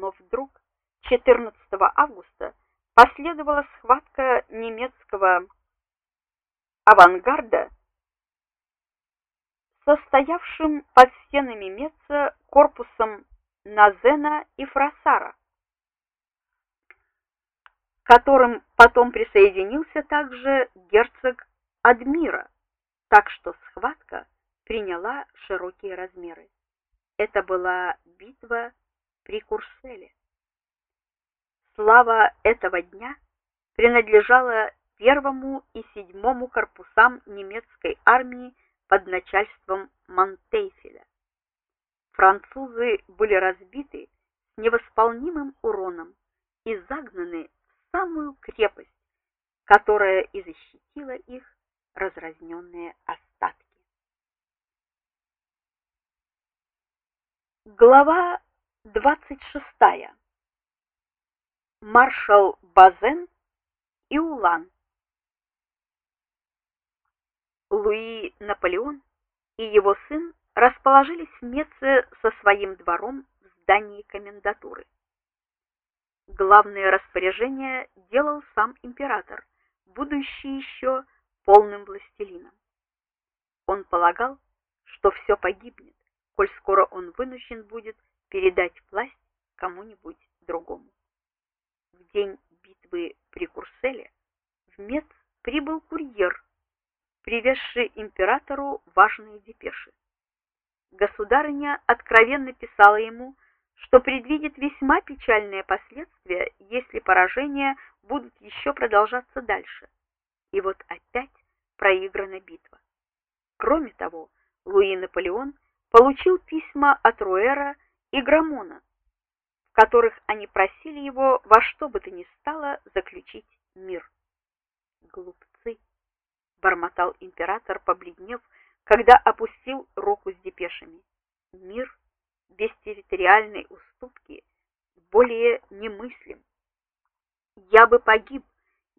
Но вдруг 14 августа последовала схватка немецкого авангарда состоявшим под стенами Меца корпусом Назена и Фрасара, которым потом присоединился также герцог Адмира, так что схватка приняла широкие размеры. Это была битва при Курселе. Слава этого дня принадлежала первому и седьмому корпусам немецкой армии под начальством Монтейфеля. Французы были разбиты с невосполнимым уроном и загнаны в самую крепость, которая и защитила их разрозненные остатки. Глава 26. Маршал Базен и Улан. Луи Наполеон и его сын расположились в Меце со своим двором в здании комендатуры. Главное распоряжение делал сам император, будущий еще полным властелином. Он полагал, что все погибнет, коль скоро он вынужден будет передать власть кому-нибудь другому. В день битвы при Курселе в Мец прибыл курьер, привезший императору важные депеши. Государыня откровенно писала ему, что предвидит весьма печальные последствия, если поражения будут еще продолжаться дальше. И вот опять проиграна битва. Кроме того, Луи Наполеон получил письма от Руэра и Грамона, в которых они просили его во что бы то ни стало заключить мир. Глупцы, бормотал император, побледнев, когда опустил руку с депешами. Мир без территориальной уступки более немыслим. Я бы погиб,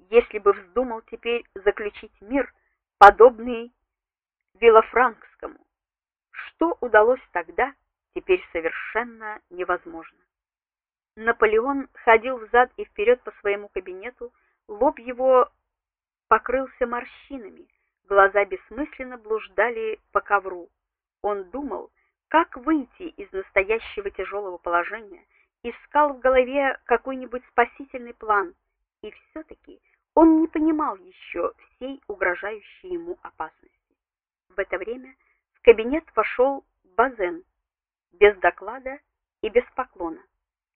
если бы вздумал теперь заключить мир, подобный Вилафранкскому. Что удалось тогда, теперь совершенно невозможно. Наполеон ходил взад и вперед по своему кабинету, лоб его покрылся морщинами, глаза бессмысленно блуждали по ковру. Он думал, как выйти из настоящего тяжелого положения, искал в голове какой-нибудь спасительный план, и все таки он не понимал еще всей угрожающей ему опасности. В это время в кабинет вошел Базен без доклада и без поклона,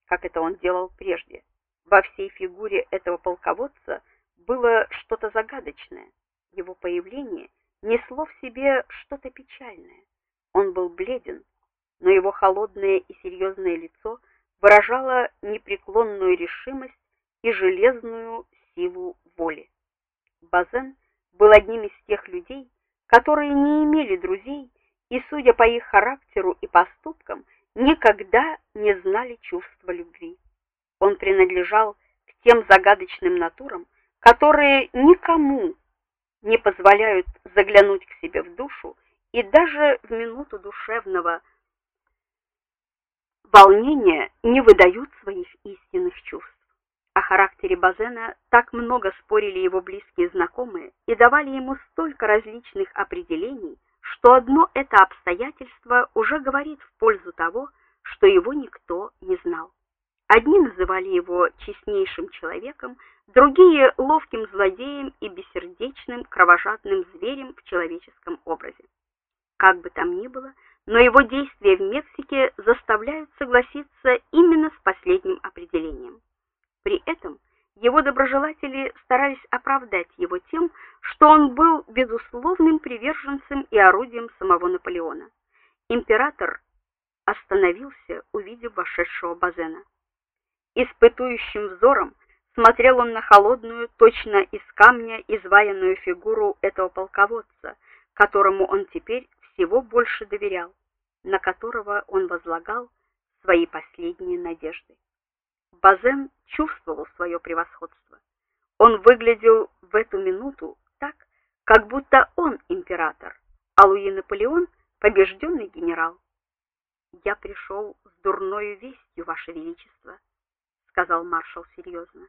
как это он делал прежде. Во всей фигуре этого полководца было что-то загадочное. Его появление несло в себе что-то печальное. Он был бледен, но его холодное и серьезное лицо выражало непреклонную решимость и железную силу воли. Базен был одним из тех людей, которые не имели друзей и, судя по их характеру и поступкам, никогда не знали чувства любви. Он принадлежал к тем загадочным натурам, которые никому не позволяют заглянуть к себе в душу и даже в минуту душевного волнения не выдают своих истинных чувств. О характере Базена так много спорили его близкие знакомые и давали ему столько различных определений, что одно это обстоятельство уже говорит в пользу того, что его никто не знал. Одни называли его честнейшим человеком, другие ловким злодеем и бессердечным кровожадным зверем в человеческом образе. Как бы там ни было, но его действия в Мексике заставляют согласиться именно с последним определением. При этом его доброжелатели старались оправдать его тем, что он был безусловным приверженцем и орудием самого Наполеона. Император остановился, увидев вошедшего Базена. Испытующим взором смотрел он на холодную, точно из камня изваянную фигуру этого полководца, которому он теперь всего больше доверял, на которого он возлагал свои последние надежды. Базен чувствовал свое превосходство. Он выглядел в эту минуту как будто он император, а Луи Наполеон побежденный генерал. Я пришел с дурною вестью, ваше величество, сказал маршал серьезно.